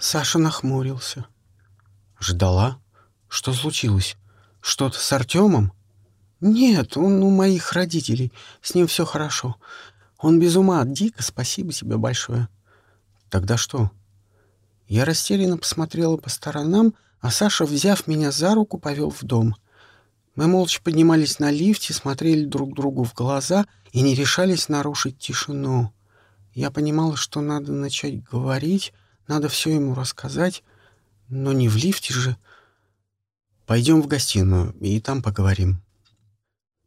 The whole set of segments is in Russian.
Саша нахмурился. «Ждала? Что случилось? Что-то с Артемом?» «Нет, он у моих родителей. С ним все хорошо. Он без ума от Дика, спасибо тебе большое». «Тогда что?» Я растерянно посмотрела по сторонам, а Саша, взяв меня за руку, повел в дом. Мы молча поднимались на лифте, смотрели друг другу в глаза и не решались нарушить тишину. Я понимала, что надо начать говорить, надо все ему рассказать, но не в лифте же. Пойдем в гостиную, и там поговорим.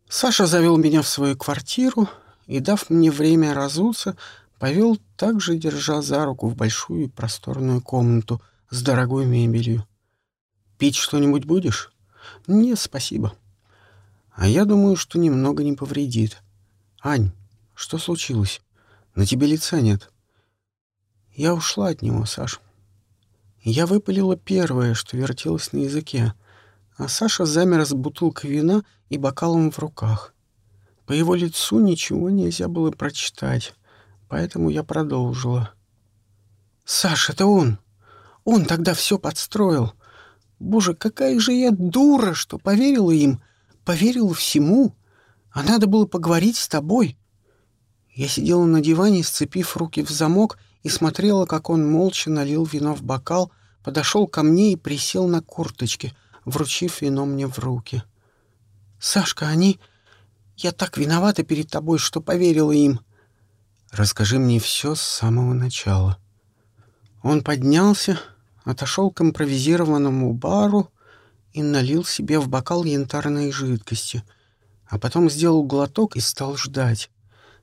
Саша завел меня в свою квартиру и, дав мне время разуться, повел также, держа за руку в большую просторную комнату с дорогой мебелью. «Пить что-нибудь будешь?» «Нет, спасибо». «А я думаю, что немного не повредит. Ань, что случилось? На тебе лица нет». Я ушла от него, Саш. Я выпалила первое, что вертелось на языке, а Саша замер с бутылкой вина и бокалом в руках. По его лицу ничего нельзя было прочитать, поэтому я продолжила. «Саш, это он! Он тогда все подстроил! Боже, какая же я дура, что поверила им, поверила всему! А надо было поговорить с тобой!» Я сидела на диване, сцепив руки в замок, и смотрела, как он молча налил вино в бокал, подошел ко мне и присел на курточке, вручив вино мне в руки. «Сашка, они... Я так виновата перед тобой, что поверила им». «Расскажи мне все с самого начала». Он поднялся, отошел к импровизированному бару и налил себе в бокал янтарной жидкости, а потом сделал глоток и стал ждать.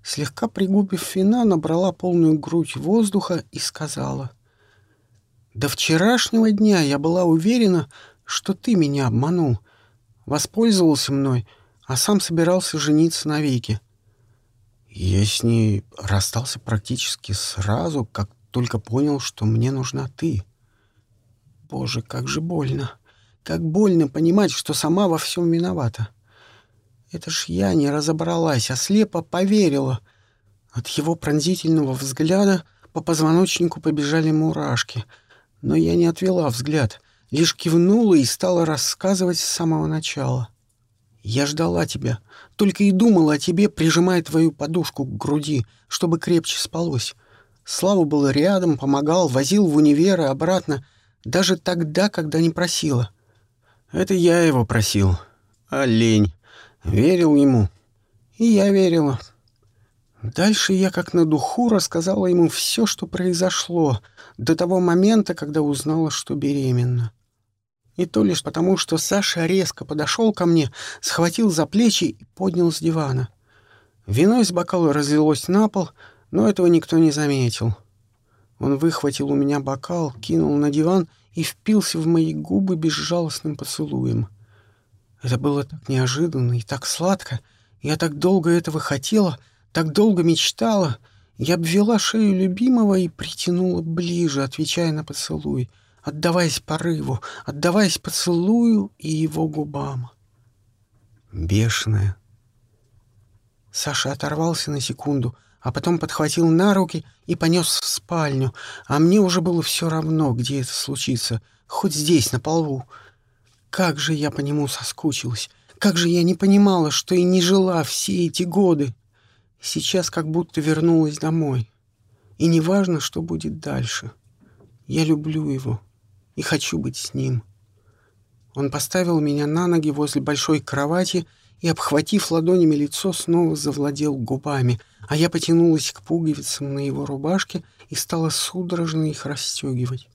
Слегка пригубив вина, набрала полную грудь воздуха и сказала. «До вчерашнего дня я была уверена, что ты меня обманул, воспользовался мной, а сам собирался жениться навеки. Я с ней расстался практически сразу, как только понял, что мне нужна ты. Боже, как же больно! Как больно понимать, что сама во всем виновата!» Это ж я не разобралась, а слепо поверила. От его пронзительного взгляда по позвоночнику побежали мурашки. Но я не отвела взгляд, лишь кивнула и стала рассказывать с самого начала. «Я ждала тебя, только и думала о тебе, прижимая твою подушку к груди, чтобы крепче спалось. Слава был рядом, помогал, возил в универ и обратно, даже тогда, когда не просила. Это я его просил. Олень. Верил ему. И я верила. Дальше я как на духу рассказала ему все, что произошло, до того момента, когда узнала, что беременна. И то лишь потому, что Саша резко подошел ко мне, схватил за плечи и поднял с дивана. Вино из бокала разлилось на пол, но этого никто не заметил. Он выхватил у меня бокал, кинул на диван и впился в мои губы безжалостным поцелуем — это было так неожиданно и так сладко. Я так долго этого хотела, так долго мечтала. Я обвела шею любимого и притянула ближе, отвечая на поцелуй, отдаваясь порыву, отдаваясь поцелую и его губам. Бешеная. Саша оторвался на секунду, а потом подхватил на руки и понес в спальню, а мне уже было все равно, где это случится, хоть здесь, на полу. Как же я по нему соскучилась! Как же я не понимала, что и не жила все эти годы! Сейчас как будто вернулась домой. И не важно, что будет дальше. Я люблю его и хочу быть с ним. Он поставил меня на ноги возле большой кровати и, обхватив ладонями лицо, снова завладел губами, а я потянулась к пуговицам на его рубашке и стала судорожно их расстегивать.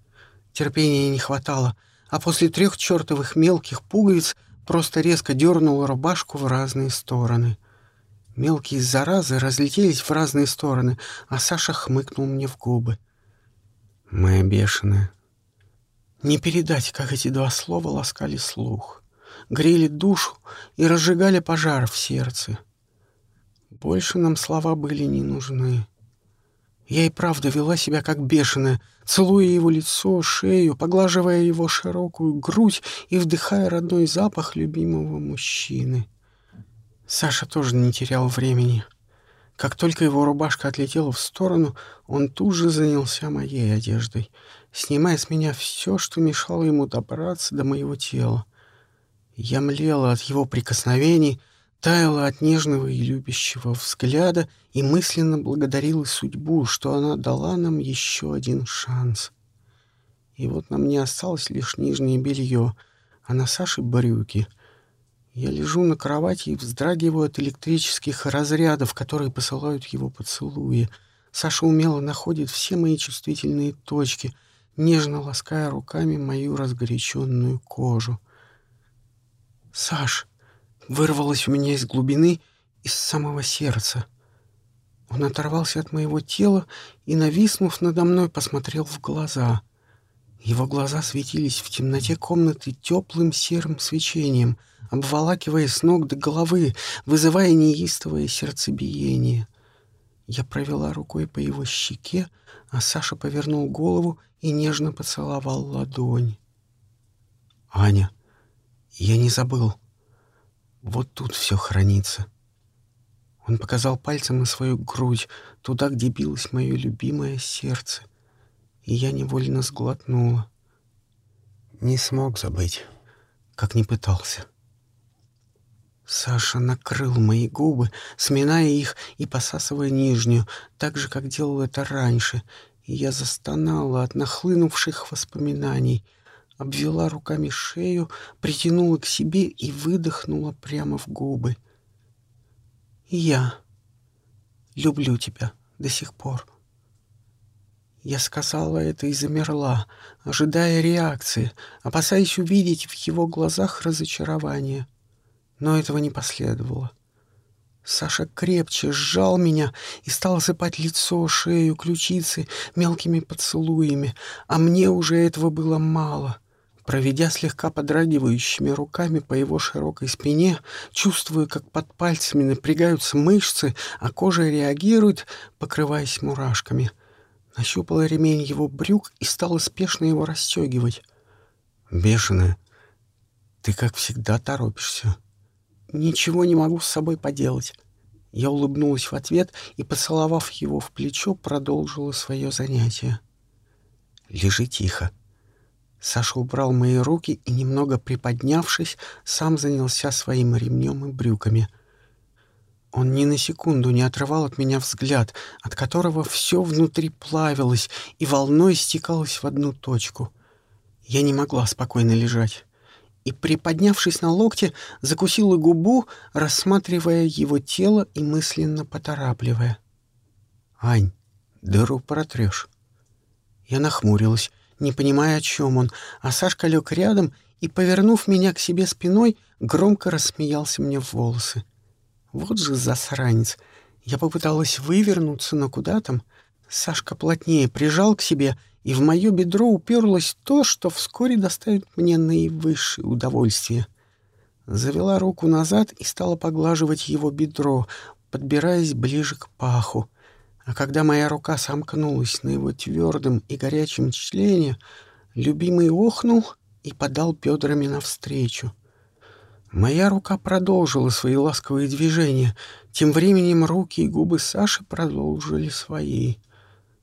Терпения не хватало — а после трех чертовых мелких пуговиц просто резко дернула рубашку в разные стороны. Мелкие заразы разлетелись в разные стороны, а Саша хмыкнул мне в губы. «Моя бешеная». Не передать, как эти два слова ласкали слух, грели душу и разжигали пожар в сердце. Больше нам слова были не нужны. Я и правда вела себя как бешеная, целуя его лицо, шею, поглаживая его широкую грудь и вдыхая родной запах любимого мужчины. Саша тоже не терял времени. Как только его рубашка отлетела в сторону, он тут же занялся моей одеждой. снимая с меня все, что мешало ему добраться до моего тела. Я млела от его прикосновений, таяла от нежного и любящего взгляда и мысленно благодарила судьбу, что она дала нам еще один шанс. И вот на мне осталось лишь нижнее белье, а на Саше брюки. Я лежу на кровати и вздрагиваю от электрических разрядов, которые посылают его поцелуи. Саша умело находит все мои чувствительные точки, нежно лаская руками мою разгоряченную кожу. «Саш!» Вырвалось у меня из глубины, из самого сердца. Он оторвался от моего тела и, нависнув надо мной, посмотрел в глаза — его глаза светились в темноте комнаты теплым серым свечением, обволакивая с ног до головы, вызывая неистовое сердцебиение. Я провела рукой по его щеке, а Саша повернул голову и нежно поцеловал ладонь. «Аня, я не забыл. Вот тут все хранится». Он показал пальцем на свою грудь, туда, где билось мое любимое сердце — и я невольно сглотнула. Не смог забыть, как не пытался. Саша накрыл мои губы, сминая их и посасывая нижнюю, так же, как делал это раньше, и я застонала от нахлынувших воспоминаний, обвела руками шею, притянула к себе и выдохнула прямо в губы. Я люблю тебя до сих пор. Я сказала это и замерла, ожидая реакции, опасаясь увидеть в его глазах разочарование. Но этого не последовало. Саша крепче сжал меня и стал осыпать лицо, шею, ключицы мелкими поцелуями, а мне уже этого было мало. Проведя слегка подрагивающими руками по его широкой спине, чувствую, как под пальцами напрягаются мышцы, а кожа реагирует, покрываясь мурашками — нащупала ремень его брюк и стала спешно его расстегивать. «Бешеная, ты, как всегда, торопишься». «Ничего не могу с собой поделать». Я улыбнулась в ответ и, поцеловав его в плечо, продолжила свое занятие. «Лежи тихо». Саша убрал мои руки и, немного приподнявшись, сам занялся своим ремнем и брюками — он ни на секунду не отрывал от меня взгляд, от которого все внутри плавилось и волной стекалось в одну точку. Я не могла спокойно лежать. И, приподнявшись на локте, закусила губу, рассматривая его тело и мысленно поторапливая. «Ань, дыру протрешь». Я нахмурилась, не понимая, о чем он, а Сашка лег рядом и, повернув меня к себе спиной, громко рассмеялся мне в волосы. Вот же засранец. Я попыталась вывернуться, но куда там? Сашка плотнее прижал к себе, и в мое бедро уперлось то, что вскоре доставит мне наивысшее удовольствие. Завела руку назад и стала поглаживать его бедро, подбираясь ближе к паху. А когда моя рука сомкнулась на его твердом и горячем члене, любимый охнул и подал бедрами навстречу. Моя рука продолжила свои ласковые движения. Тем временем руки и губы Саши продолжили свои.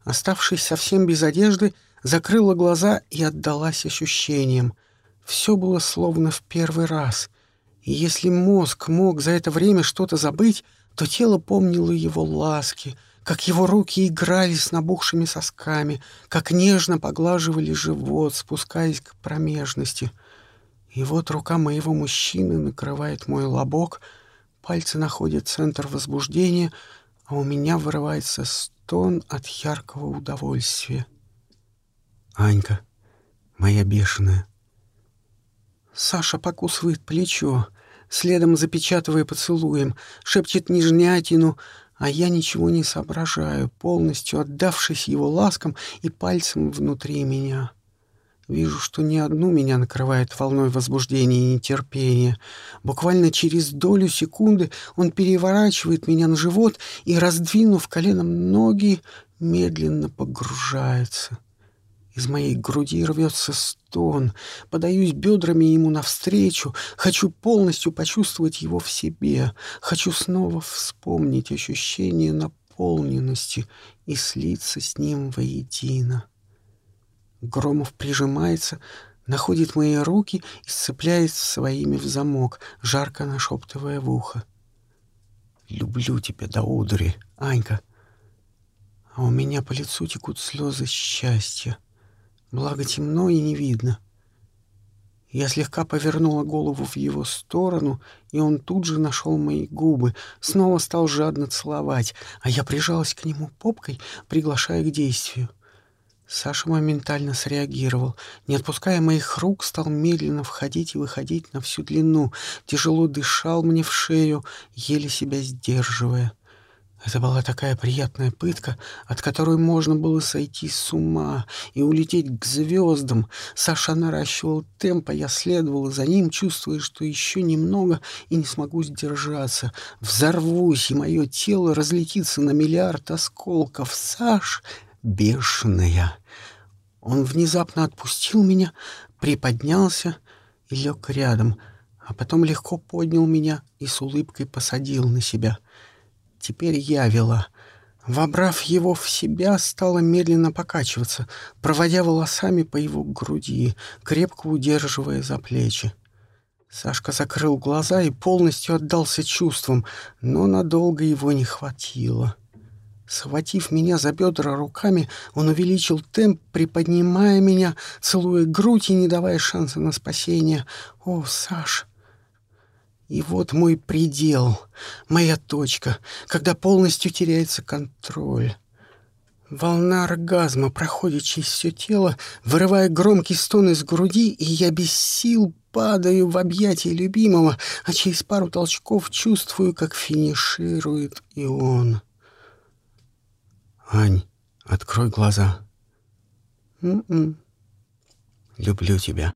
Оставшись совсем без одежды, закрыла глаза и отдалась ощущениям. Все было словно в первый раз. И если мозг мог за это время что-то забыть, то тело помнило его ласки, как его руки играли с набухшими сосками, как нежно поглаживали живот, спускаясь к промежности — и вот рука моего мужчины накрывает мой лобок, пальцы находят центр возбуждения, а у меня вырывается стон от яркого удовольствия. Анька, моя бешеная. Саша покусывает плечо, следом запечатывая поцелуем, шепчет нежнятину, а я ничего не соображаю, полностью отдавшись его ласкам и пальцем внутри меня. Вижу, что не одну меня накрывает волной возбуждения и нетерпения. Буквально через долю секунды он переворачивает меня на живот и, раздвинув коленом ноги, медленно погружается. Из моей груди рвется стон, подаюсь бедрами ему навстречу, хочу полностью почувствовать его в себе, хочу снова вспомнить ощущение наполненности и слиться с ним воедино. Громов прижимается, находит мои руки и сцепляет своими в замок, жарко нашептывая в ухо. «Люблю тебя до удри, Анька!» А у меня по лицу текут слезы счастья. Благо темно и не видно. Я слегка повернула голову в его сторону, и он тут же нашел мои губы, снова стал жадно целовать, а я прижалась к нему попкой, приглашая к действию. Саша моментально среагировал. Не отпуская моих рук, стал медленно входить и выходить на всю длину, тяжело дышал мне в шею, еле себя сдерживая. Это была такая приятная пытка, от которой можно было сойти с ума и улететь к звездам. Саша наращивал темп, а я следовала за ним, чувствуя, что еще немного и не смогу сдержаться. Взорвусь, и мое тело разлетится на миллиард осколков. Саш, бешеная. Он внезапно отпустил меня, приподнялся и лег рядом, а потом легко поднял меня и с улыбкой посадил на себя — Теперь я вела. Вобрав его в себя, стала медленно покачиваться, проводя волосами по его груди, крепко удерживая за плечи. Сашка закрыл глаза и полностью отдался чувствам, но надолго его не хватило. Схватив меня за бедра руками, он увеличил темп, приподнимая меня, целуя грудь и не давая шанса на спасение. «О, Саш!» И вот мой предел, моя точка, когда полностью теряется контроль. Волна оргазма проходит через все тело, вырывая громкий стон из груди, и я без сил падаю в объятия любимого, а через пару толчков чувствую, как финиширует и он. «Ань, открой глаза». «М-м». «Люблю тебя».